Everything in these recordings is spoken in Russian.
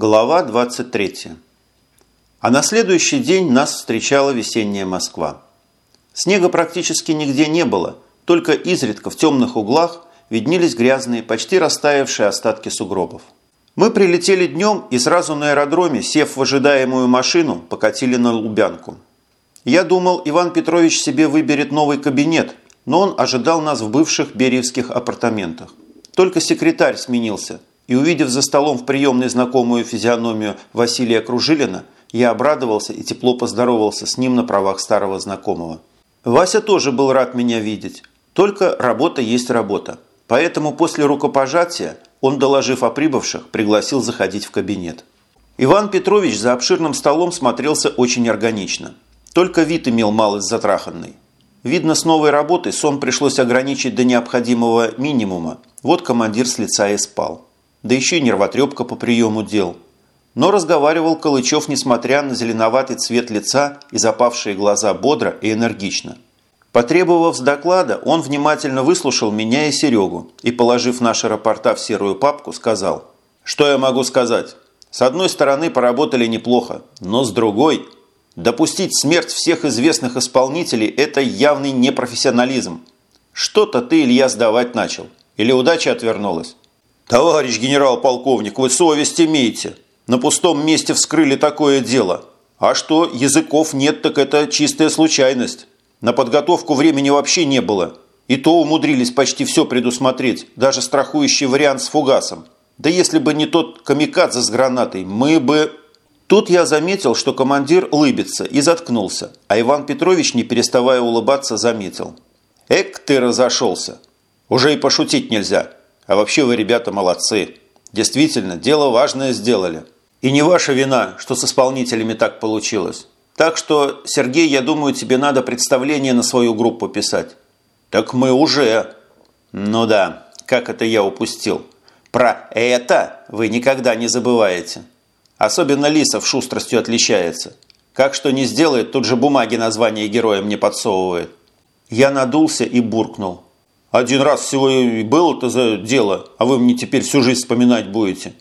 Глава 23. А на следующий день нас встречала весенняя Москва. Снега практически нигде не было, только изредка в темных углах виднелись грязные, почти растаявшие остатки сугробов. Мы прилетели днем и сразу на аэродроме, сев в ожидаемую машину, покатили на Лубянку. Я думал, Иван Петрович себе выберет новый кабинет, но он ожидал нас в бывших бериевских апартаментах. Только секретарь сменился – и увидев за столом в приемной знакомую физиономию Василия Кружилина, я обрадовался и тепло поздоровался с ним на правах старого знакомого. Вася тоже был рад меня видеть, только работа есть работа. Поэтому после рукопожатия он, доложив о прибывших, пригласил заходить в кабинет. Иван Петрович за обширным столом смотрелся очень органично. Только вид имел малость затраханный. Видно, с новой работой сон пришлось ограничить до необходимого минимума. Вот командир с лица и спал да еще и нервотрепка по приему дел. Но разговаривал Калычев, несмотря на зеленоватый цвет лица и запавшие глаза бодро и энергично. Потребовав с доклада, он внимательно выслушал меня и Серегу и, положив наши рапорта в серую папку, сказал, «Что я могу сказать? С одной стороны, поработали неплохо, но с другой, допустить смерть всех известных исполнителей – это явный непрофессионализм. Что-то ты, Илья, сдавать начал. Или удача отвернулась? «Товарищ генерал-полковник, вы совесть имеете. На пустом месте вскрыли такое дело. А что, языков нет, так это чистая случайность. На подготовку времени вообще не было. И то умудрились почти все предусмотреть, даже страхующий вариант с фугасом. Да если бы не тот камикадзе с гранатой, мы бы...» Тут я заметил, что командир улыбится и заткнулся, а Иван Петрович, не переставая улыбаться, заметил. «Эк, ты разошелся! Уже и пошутить нельзя!» А вообще вы, ребята, молодцы. Действительно, дело важное сделали. И не ваша вина, что с исполнителями так получилось. Так что, Сергей, я думаю, тебе надо представление на свою группу писать. Так мы уже. Ну да, как это я упустил. Про это вы никогда не забываете. Особенно Лисов шустростью отличается. Как что не сделает, тут же бумаги названия героя мне подсовывает. Я надулся и буркнул. Один раз всего и было это дело, а вы мне теперь всю жизнь вспоминать будете.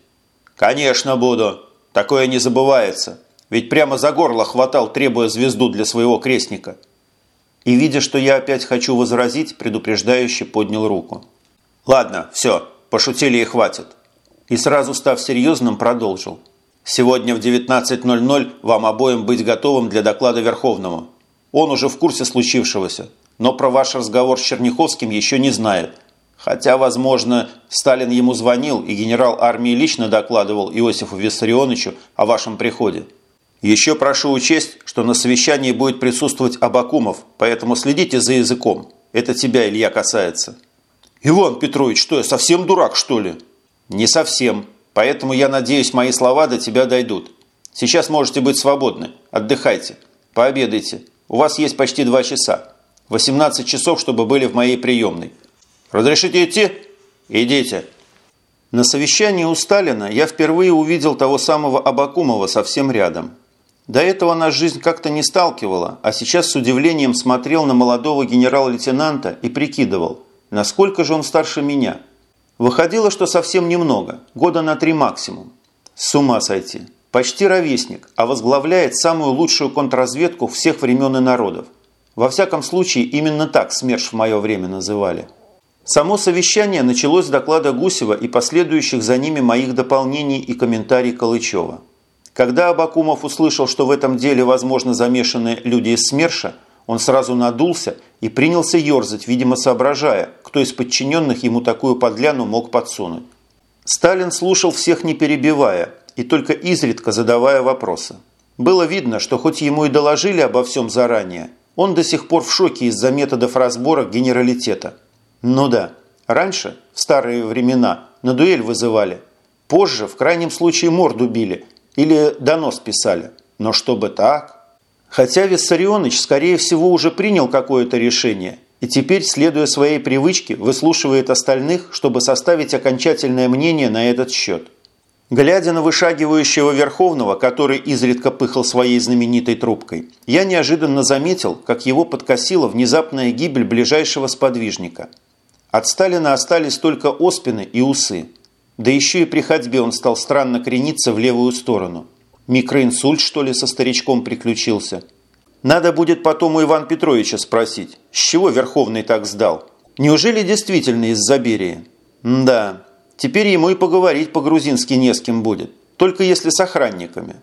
Конечно, буду. Такое не забывается. Ведь прямо за горло хватал, требуя звезду для своего крестника. И, видя, что я опять хочу возразить, предупреждающе поднял руку. Ладно, все, пошутили и хватит. И сразу став серьезным, продолжил. Сегодня в 19.00 вам обоим быть готовым для доклада Верховному. Он уже в курсе случившегося, но про ваш разговор с Черняховским еще не знает. Хотя, возможно, Сталин ему звонил, и генерал армии лично докладывал Иосифу Виссарионовичу о вашем приходе. Еще прошу учесть, что на совещании будет присутствовать Абакумов, поэтому следите за языком. Это тебя, Илья, касается. Иван Петрович, что я, совсем дурак, что ли? Не совсем. Поэтому я надеюсь, мои слова до тебя дойдут. Сейчас можете быть свободны. Отдыхайте. Пообедайте. У вас есть почти два часа. 18 часов, чтобы были в моей приемной. Разрешите идти? Идите. На совещании у Сталина я впервые увидел того самого Абакумова совсем рядом. До этого нас жизнь как-то не сталкивала, а сейчас с удивлением смотрел на молодого генерал-лейтенанта и прикидывал, насколько же он старше меня. Выходило, что совсем немного, года на три максимум. С ума сойти. Почти ровесник, а возглавляет самую лучшую контрразведку всех времен и народов. Во всяком случае, именно так СМЕРШ в мое время называли. Само совещание началось с доклада Гусева и последующих за ними моих дополнений и комментариев Калычева. Когда Абакумов услышал, что в этом деле, возможно, замешаны люди из СМЕРШа, он сразу надулся и принялся ерзать, видимо, соображая, кто из подчиненных ему такую подляну мог подсунуть. Сталин слушал всех не перебивая и только изредка задавая вопросы. Было видно, что хоть ему и доложили обо всем заранее, он до сих пор в шоке из-за методов разбора генералитета. Ну да, раньше, в старые времена, на дуэль вызывали. Позже, в крайнем случае, морду били или донос писали. Но чтобы так... Хотя Виссарионович, скорее всего, уже принял какое-то решение и теперь, следуя своей привычке, выслушивает остальных, чтобы составить окончательное мнение на этот счет. Глядя на вышагивающего Верховного, который изредка пыхал своей знаменитой трубкой, я неожиданно заметил, как его подкосила внезапная гибель ближайшего сподвижника. От Сталина остались только оспины и усы. Да еще и при ходьбе он стал странно крениться в левую сторону. Микроинсульт, что ли, со старичком приключился? Надо будет потом у Ивана Петровича спросить, с чего Верховный так сдал? Неужели действительно из-за Берии? Да, теперь ему и поговорить по-грузински не с кем будет, только если с охранниками.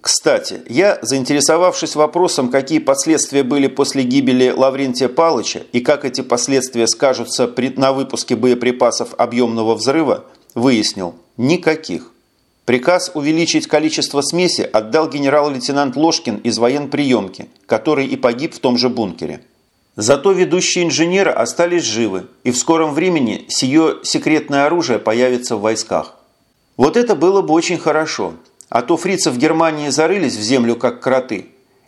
Кстати, я, заинтересовавшись вопросом, какие последствия были после гибели Лаврентия Палыча и как эти последствия скажутся при, на выпуске боеприпасов объемного взрыва, выяснил – никаких. Приказ увеличить количество смеси отдал генерал-лейтенант Ложкин из военприемки, который и погиб в том же бункере. Зато ведущие инженеры остались живы, и в скором времени сие секретное оружие появится в войсках. Вот это было бы очень хорошо – а то фрицы в Германии зарылись в землю, как кроты,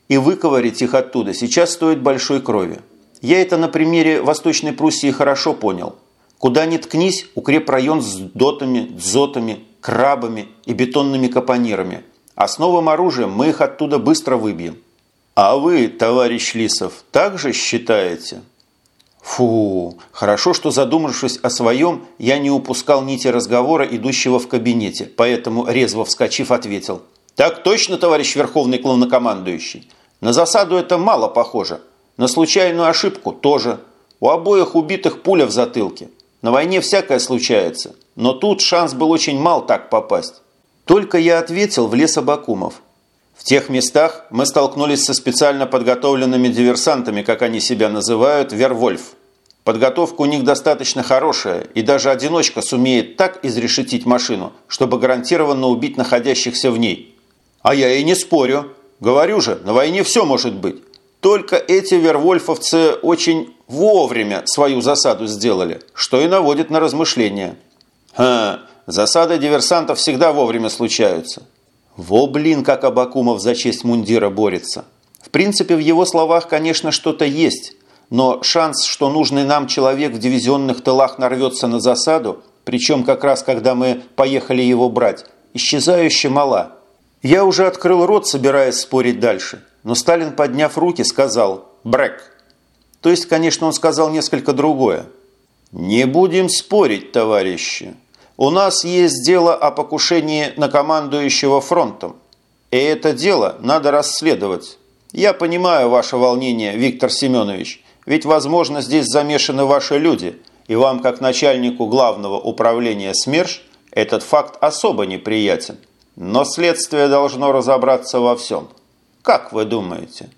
и выковырить их оттуда сейчас стоит большой крови. Я это на примере Восточной Пруссии хорошо понял. Куда ни ткнись, укрепрайон с дотами, дзотами, крабами и бетонными капонирами. А с новым оружием мы их оттуда быстро выбьем. А вы, товарищ Лисов, также считаете? Фу, хорошо, что задумавшись о своем, я не упускал нити разговора, идущего в кабинете, поэтому, резво вскочив, ответил. Так точно, товарищ Верховный Главнокомандующий. На засаду это мало похоже. На случайную ошибку тоже. У обоих убитых пуля в затылке. На войне всякое случается. Но тут шанс был очень мал так попасть. Только я ответил в лес Абакумов. В тех местах мы столкнулись со специально подготовленными диверсантами, как они себя называют, Вервольф. Подготовка у них достаточно хорошая, и даже одиночка сумеет так изрешетить машину, чтобы гарантированно убить находящихся в ней. А я и не спорю. Говорю же, на войне все может быть. Только эти вервольфовцы очень вовремя свою засаду сделали, что и наводит на размышления. Ха, засады диверсантов всегда вовремя случаются. Во, блин, как Абакумов за честь мундира борется. В принципе, в его словах, конечно, что-то есть, но шанс, что нужный нам человек в дивизионных тылах нарвется на засаду, причем как раз когда мы поехали его брать, исчезающе мала. Я уже открыл рот, собираясь спорить дальше, но Сталин, подняв руки, сказал «Брэк». То есть, конечно, он сказал несколько другое. «Не будем спорить, товарищи. У нас есть дело о покушении на командующего фронтом. И это дело надо расследовать. Я понимаю ваше волнение, Виктор Семенович, ведь, возможно, здесь замешаны ваши люди, и вам, как начальнику главного управления СМЕРШ, этот факт особо неприятен. Но следствие должно разобраться во всем. Как вы думаете?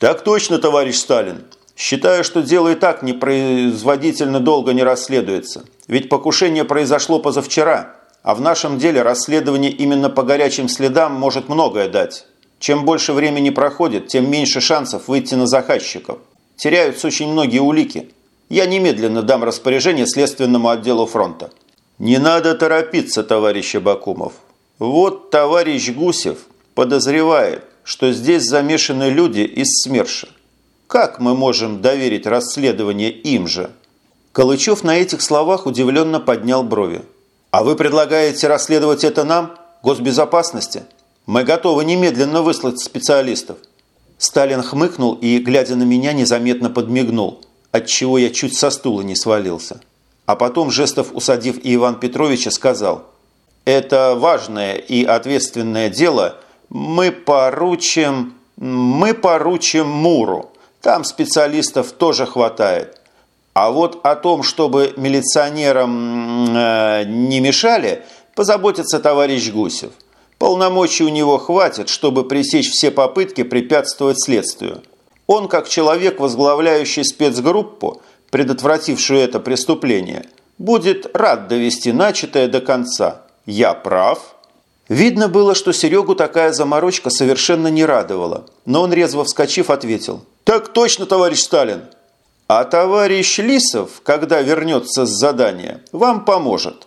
Так точно, товарищ Сталин. Считаю, что дело и так непроизводительно долго не расследуется. Ведь покушение произошло позавчера, а в нашем деле расследование именно по горячим следам может многое дать. Чем больше времени проходит, тем меньше шансов выйти на заказчиков. Теряются очень многие улики. Я немедленно дам распоряжение следственному отделу фронта. Не надо торопиться, товарищ Абакумов. Вот товарищ Гусев подозревает, что здесь замешаны люди из СМЕРШа. Как мы можем доверить расследование им же? Калычев на этих словах удивленно поднял брови. А вы предлагаете расследовать это нам, госбезопасности? Мы готовы немедленно выслать специалистов. Сталин хмыкнул и, глядя на меня, незаметно подмигнул, отчего я чуть со стула не свалился. А потом, жестов усадив и Иван Петровича, сказал, «Это важное и ответственное дело мы поручим... мы поручим Муру». Там специалистов тоже хватает. А вот о том, чтобы милиционерам э, не мешали, позаботится товарищ Гусев. Полномочий у него хватит, чтобы пресечь все попытки препятствовать следствию. Он, как человек, возглавляющий спецгруппу, предотвратившую это преступление, будет рад довести начатое до конца. Я прав? Видно было, что Серегу такая заморочка совершенно не радовала, но он, резво вскочив, ответил – так точно, товарищ Сталин. А товарищ Лисов, когда вернется с задания, вам поможет.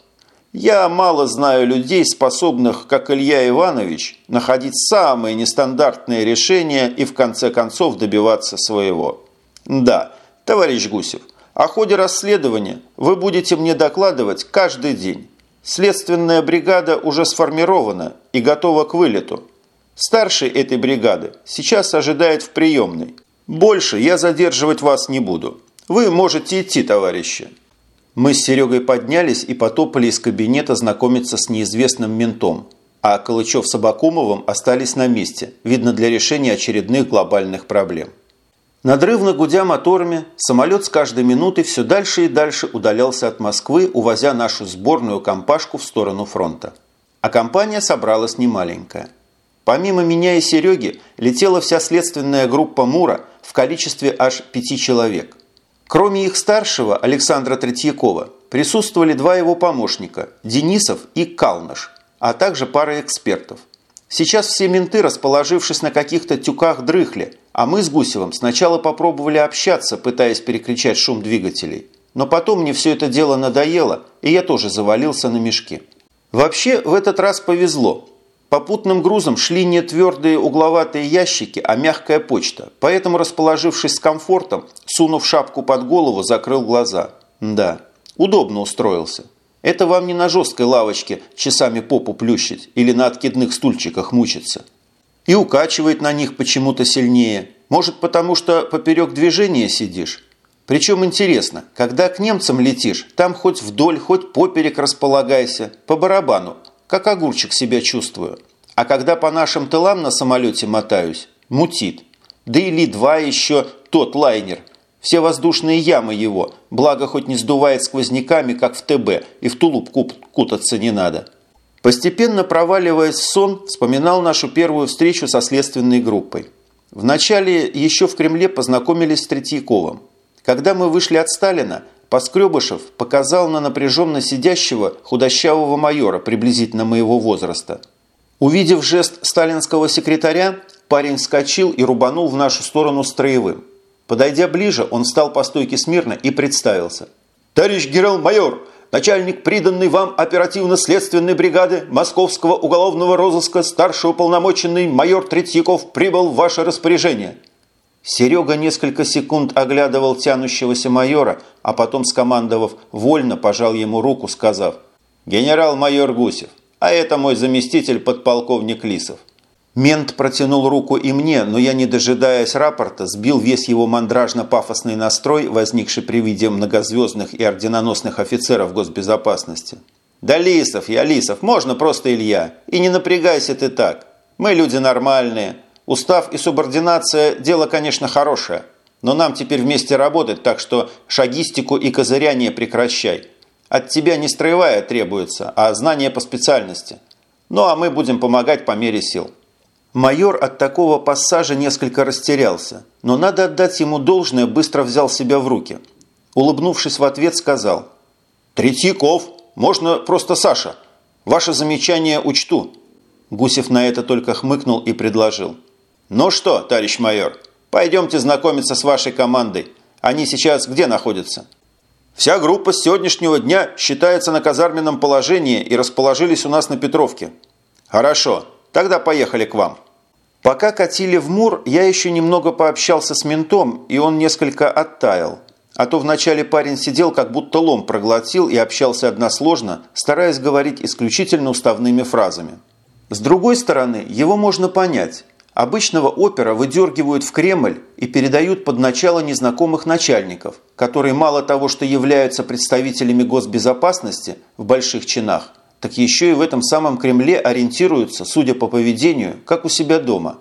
Я мало знаю людей, способных, как Илья Иванович, находить самые нестандартные решения и в конце концов добиваться своего. Да, товарищ Гусев, о ходе расследования вы будете мне докладывать каждый день. Следственная бригада уже сформирована и готова к вылету. Старший этой бригады сейчас ожидает в приемной. Больше я задерживать вас не буду. Вы можете идти, товарищи». Мы с Серегой поднялись и потопали из кабинета знакомиться с неизвестным ментом, а Калычев с Абакумовым остались на месте, видно для решения очередных глобальных проблем. Надрывно гудя моторами, самолет с каждой минутой все дальше и дальше удалялся от Москвы, увозя нашу сборную компашку в сторону фронта. А компания собралась немаленькая. Помимо меня и Сереги летела вся следственная группа Мура в количестве аж пяти человек. Кроме их старшего, Александра Третьякова, присутствовали два его помощника – Денисов и Калнаш, а также пара экспертов. Сейчас все менты, расположившись на каких-то тюках, дрыхли, а мы с Гусевым сначала попробовали общаться, пытаясь перекричать шум двигателей. Но потом мне все это дело надоело, и я тоже завалился на мешки. Вообще, в этот раз повезло. Попутным грузом шли не твердые угловатые ящики, а мягкая почта. Поэтому, расположившись с комфортом, сунув шапку под голову, закрыл глаза. Да, удобно устроился. Это вам не на жесткой лавочке часами попу плющить или на откидных стульчиках мучиться. И укачивает на них почему-то сильнее. Может, потому что поперек движения сидишь? Причем интересно, когда к немцам летишь, там хоть вдоль, хоть поперек располагайся, по барабану, как огурчик себя чувствую. А когда по нашим тылам на самолете мотаюсь, мутит. Да или два еще тот лайнер. Все воздушные ямы его, благо хоть не сдувает сквозняками, как в ТБ, и в тулуп кутаться не надо. Постепенно проваливаясь в сон, вспоминал нашу первую встречу со следственной группой. Вначале еще в Кремле познакомились с Третьяковым. Когда мы вышли от Сталина – Поскребышев показал на напряженно сидящего худощавого майора приблизительно моего возраста. Увидев жест сталинского секретаря, парень вскочил и рубанул в нашу сторону строевым. Подойдя ближе, он встал по стойке смирно и представился. «Товарищ генерал-майор, начальник приданной вам оперативно-следственной бригады Московского уголовного розыска старший уполномоченный майор Третьяков прибыл в ваше распоряжение». Серега несколько секунд оглядывал тянущегося майора, а потом, скомандовав «вольно», пожал ему руку, сказав «Генерал-майор Гусев, а это мой заместитель подполковник Лисов». Мент протянул руку и мне, но я, не дожидаясь рапорта, сбил весь его мандражно-пафосный настрой, возникший при виде многозвездных и орденоносных офицеров госбезопасности. «Да Лисов, я Лисов, можно просто Илья. И не напрягайся ты так. Мы люди нормальные, Устав и субординация – дело, конечно, хорошее, но нам теперь вместе работать, так что шагистику и козыряние прекращай. От тебя не строевая требуется, а знание по специальности. Ну а мы будем помогать по мере сил». Майор от такого пассажа несколько растерялся, но надо отдать ему должное, быстро взял себя в руки. Улыбнувшись в ответ, сказал «Третьяков, можно просто Саша. Ваше замечание учту». Гусев на это только хмыкнул и предложил – «Ну что, товарищ майор, пойдемте знакомиться с вашей командой. Они сейчас где находятся?» «Вся группа с сегодняшнего дня считается на казарменном положении и расположились у нас на Петровке». «Хорошо, тогда поехали к вам». Пока катили в Мур, я еще немного пообщался с ментом, и он несколько оттаял. А то вначале парень сидел, как будто лом проглотил и общался односложно, стараясь говорить исключительно уставными фразами. С другой стороны, его можно понять – Обычного опера выдергивают в Кремль и передают под начало незнакомых начальников, которые мало того, что являются представителями госбезопасности в больших чинах, так еще и в этом самом Кремле ориентируются, судя по поведению, как у себя дома.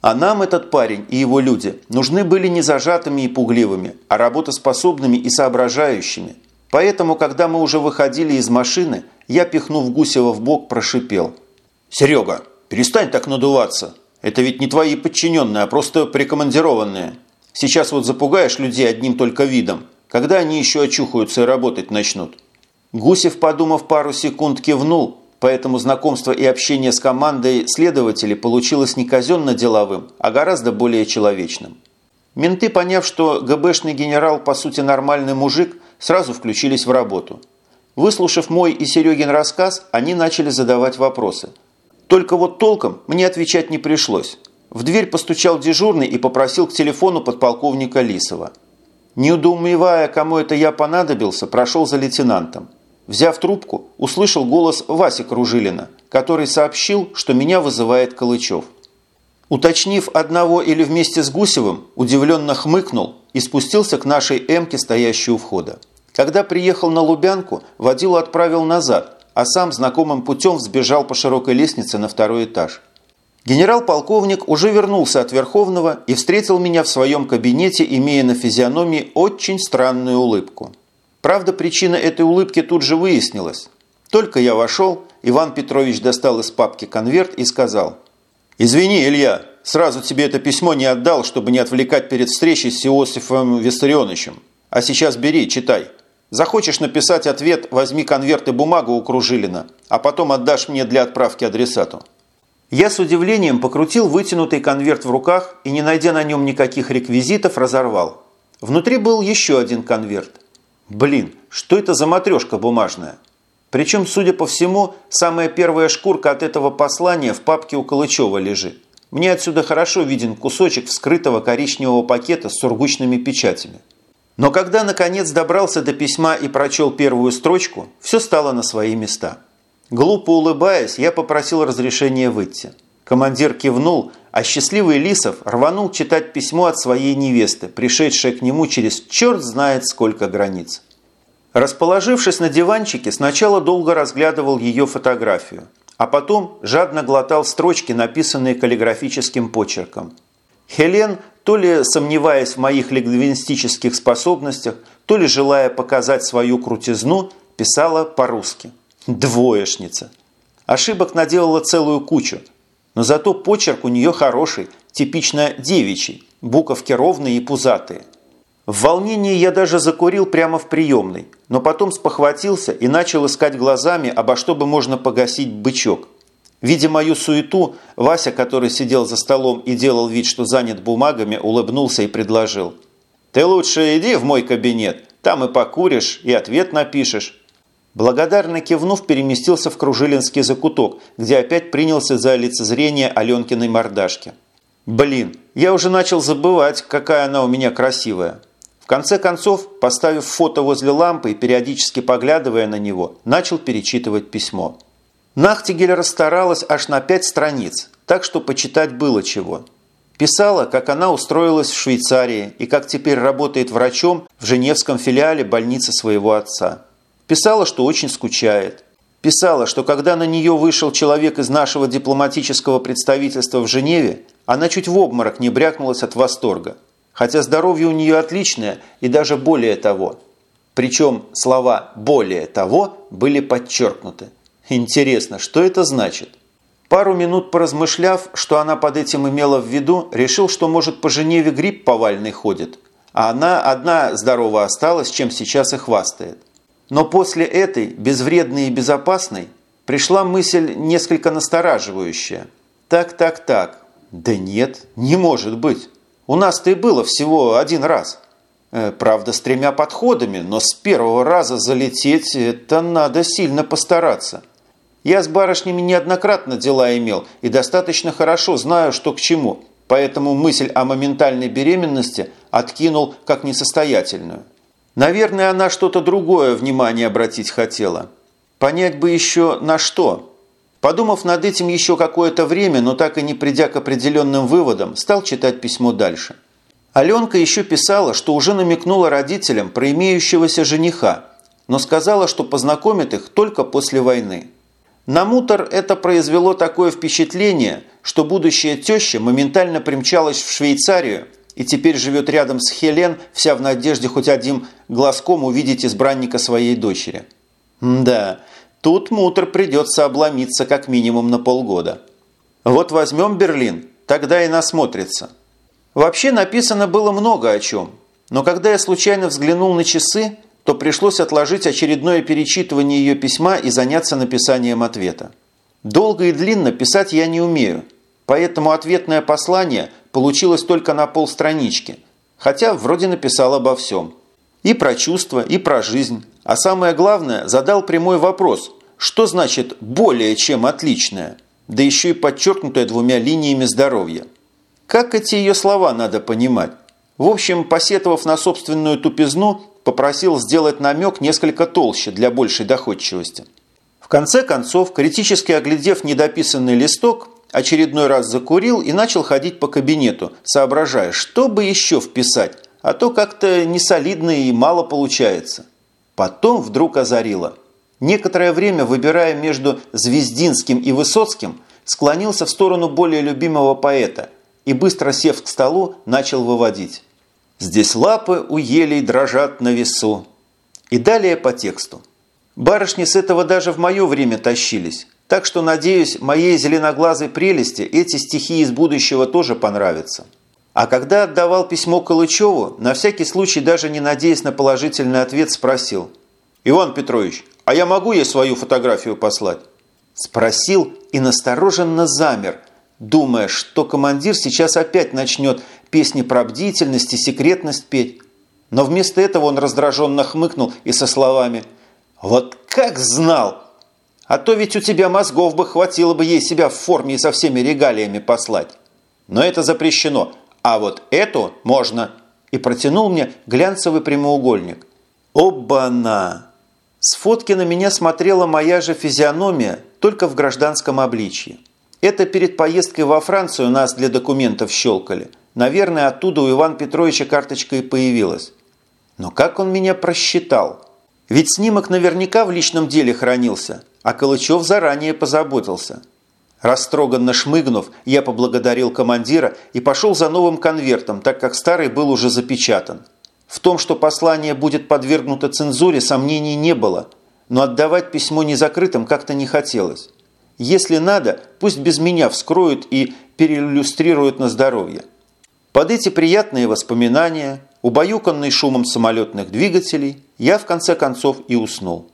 А нам этот парень и его люди нужны были не зажатыми и пугливыми, а работоспособными и соображающими. Поэтому, когда мы уже выходили из машины, я, пихнув Гусева в бок, прошипел. «Серега, перестань так надуваться!» Это ведь не твои подчиненные, а просто прикомандированные. Сейчас вот запугаешь людей одним только видом. Когда они еще очухаются и работать начнут?» Гусев, подумав пару секунд, кивнул, поэтому знакомство и общение с командой следователей получилось не казенно-деловым, а гораздо более человечным. Менты, поняв, что ГБшный генерал по сути нормальный мужик, сразу включились в работу. Выслушав мой и Серегин рассказ, они начали задавать вопросы – только вот толком мне отвечать не пришлось. В дверь постучал дежурный и попросил к телефону подполковника Лисова. Неудоумевая, кому это я понадобился, прошел за лейтенантом. Взяв трубку, услышал голос Васи Кружилина, который сообщил, что меня вызывает Калычев. Уточнив одного или вместе с Гусевым, удивленно хмыкнул и спустился к нашей «Эмке», стоящей у входа. Когда приехал на Лубянку, водилу отправил назад, а сам знакомым путем взбежал по широкой лестнице на второй этаж. Генерал-полковник уже вернулся от Верховного и встретил меня в своем кабинете, имея на физиономии очень странную улыбку. Правда, причина этой улыбки тут же выяснилась. Только я вошел, Иван Петрович достал из папки конверт и сказал «Извини, Илья, сразу тебе это письмо не отдал, чтобы не отвлекать перед встречей с Иосифом Виссарионовичем. А сейчас бери, читай. Захочешь написать ответ, возьми конверт и бумагу у Кружилина, а потом отдашь мне для отправки адресату». Я с удивлением покрутил вытянутый конверт в руках и, не найдя на нем никаких реквизитов, разорвал. Внутри был еще один конверт. Блин, что это за матрешка бумажная? Причем, судя по всему, самая первая шкурка от этого послания в папке у Калычева лежит. Мне отсюда хорошо виден кусочек вскрытого коричневого пакета с сургучными печатями. Но когда наконец добрался до письма и прочел первую строчку, все стало на свои места – Глупо улыбаясь, я попросил разрешения выйти. Командир кивнул, а счастливый Лисов рванул читать письмо от своей невесты, пришедшей к нему через черт знает сколько границ. Расположившись на диванчике, сначала долго разглядывал ее фотографию, а потом жадно глотал строчки, написанные каллиграфическим почерком. Хелен, то ли сомневаясь в моих лингвистических способностях, то ли желая показать свою крутизну, писала по-русски – Двоечница. Ошибок наделала целую кучу. Но зато почерк у нее хороший, типично девичий, буковки ровные и пузатые. В волнении я даже закурил прямо в приемной, но потом спохватился и начал искать глазами, обо что бы можно погасить бычок. Видя мою суету, Вася, который сидел за столом и делал вид, что занят бумагами, улыбнулся и предложил. «Ты лучше иди в мой кабинет, там и покуришь, и ответ напишешь». Благодарно кивнув, переместился в Кружилинский закуток, где опять принялся за лицезрение Аленкиной мордашки. Блин, я уже начал забывать, какая она у меня красивая. В конце концов, поставив фото возле лампы и периодически поглядывая на него, начал перечитывать письмо. Нахтигель расстаралась аж на пять страниц, так что почитать было чего. Писала, как она устроилась в Швейцарии и как теперь работает врачом в Женевском филиале больницы своего отца. Писала, что очень скучает. Писала, что когда на нее вышел человек из нашего дипломатического представительства в Женеве, она чуть в обморок не брякнулась от восторга. Хотя здоровье у нее отличное и даже более того. Причем слова «более того» были подчеркнуты. Интересно, что это значит? Пару минут поразмышляв, что она под этим имела в виду, решил, что, может, по Женеве грипп повальный ходит, а она одна здорова осталась, чем сейчас и хвастает. Но после этой, безвредной и безопасной, пришла мысль несколько настораживающая. Так, так, так. Да нет, не может быть. У нас-то и было всего один раз. Э, правда, с тремя подходами, но с первого раза залететь – это надо сильно постараться. Я с барышнями неоднократно дела имел и достаточно хорошо знаю, что к чему, поэтому мысль о моментальной беременности откинул как несостоятельную. Наверное, она что-то другое внимание обратить хотела. Понять бы еще на что. Подумав над этим еще какое-то время, но так и не придя к определенным выводам, стал читать письмо дальше. Аленка еще писала, что уже намекнула родителям про имеющегося жениха, но сказала, что познакомит их только после войны. На мутор это произвело такое впечатление, что будущая теща моментально примчалась в Швейцарию и теперь живет рядом с Хелен, вся в надежде хоть одним глазком увидеть избранника своей дочери. да, тут мутр придется обломиться как минимум на полгода. Вот возьмем Берлин, тогда и насмотрится. Вообще написано было много о чем, но когда я случайно взглянул на часы, то пришлось отложить очередное перечитывание ее письма и заняться написанием ответа. Долго и длинно писать я не умею, поэтому ответное послание – получилось только на полстранички, хотя вроде написал обо всем. И про чувства, и про жизнь. А самое главное, задал прямой вопрос, что значит «более чем отличное», да еще и подчеркнутое двумя линиями здоровья. Как эти ее слова надо понимать? В общем, посетовав на собственную тупизну, попросил сделать намек несколько толще для большей доходчивости. В конце концов, критически оглядев недописанный листок, очередной раз закурил и начал ходить по кабинету, соображая, что бы еще вписать, а то как-то несолидно и мало получается. Потом вдруг озарило. Некоторое время, выбирая между Звездинским и Высоцким, склонился в сторону более любимого поэта и, быстро сев к столу, начал выводить. «Здесь лапы у елей дрожат на весу». И далее по тексту. Барышни с этого даже в мое время тащились, так что, надеюсь, моей зеленоглазой прелести эти стихи из будущего тоже понравятся. А когда отдавал письмо Калычеву, на всякий случай, даже не надеясь на положительный ответ, спросил. «Иван Петрович, а я могу ей свою фотографию послать?» Спросил и настороженно замер, думая, что командир сейчас опять начнет песни про бдительность и секретность петь. Но вместо этого он раздраженно хмыкнул и со словами «Вот как знал! А то ведь у тебя мозгов бы хватило бы ей себя в форме и со всеми регалиями послать. Но это запрещено, а вот эту можно!» И протянул мне глянцевый прямоугольник. «Оба-на!» С фотки на меня смотрела моя же физиономия, только в гражданском обличье. Это перед поездкой во Францию нас для документов щелкали. Наверное, оттуда у Ивана Петровича карточка и появилась. Но как он меня просчитал? Ведь снимок наверняка в личном деле хранился, а Калычев заранее позаботился. Растроганно шмыгнув, я поблагодарил командира и пошел за новым конвертом, так как старый был уже запечатан. В том, что послание будет подвергнуто цензуре, сомнений не было, но отдавать письмо незакрытым как-то не хотелось. Если надо, пусть без меня вскроют и переиллюстрируют на здоровье. Под эти приятные воспоминания, убаюканный шумом самолетных двигателей, я в конце концов и уснул.